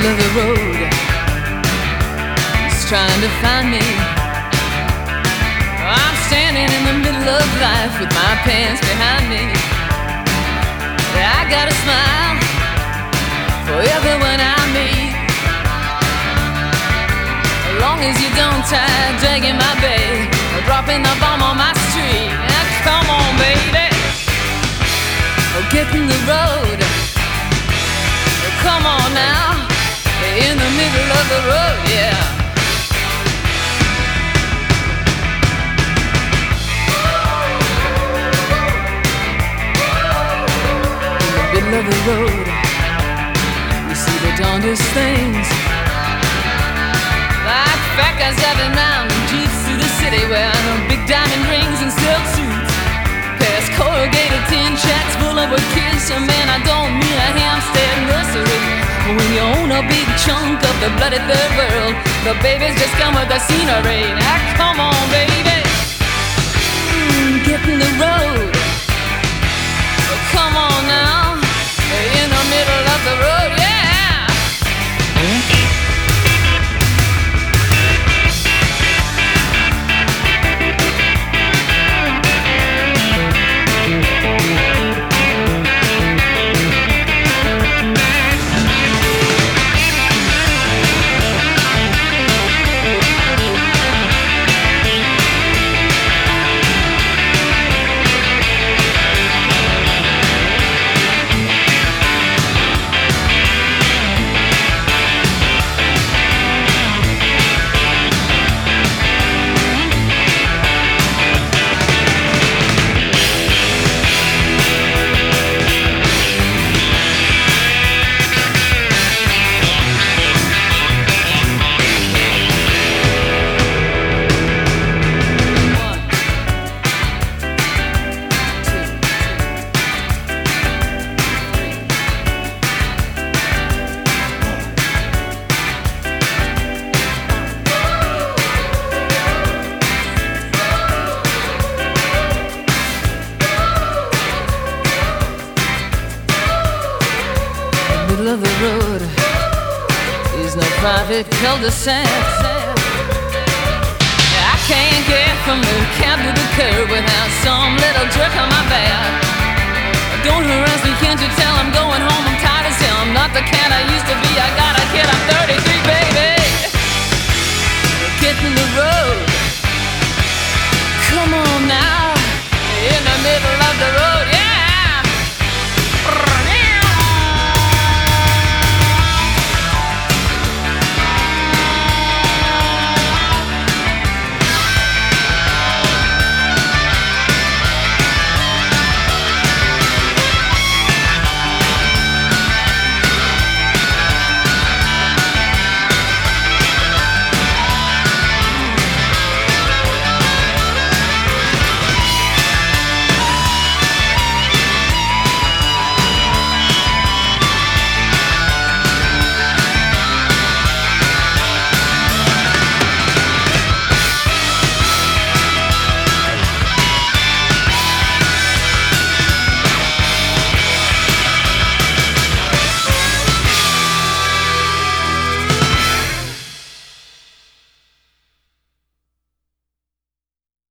of the road. He's trying to find me. I'm standing in the middle of life with my pants behind me. I got a smile for everyone I meet. As long as you don't try dragging my bag or dropping the bomb on my street. Now, come on, baby. Oh, get in the road. Yeah. In the middle of the road, you see the things. Like fat guys driving in jeeps through the city wearing big diamond rings and silk suits. Past corrugated tin full of kids. And man, I don't a nursery. When you own a big chunk of the bloody third world, the babies just come with the scenery. Now come on, baby, mm, get in the road. Come on of the road is no private cul-de-sac. I can't get from the cab to the curb without some little jerk on my back.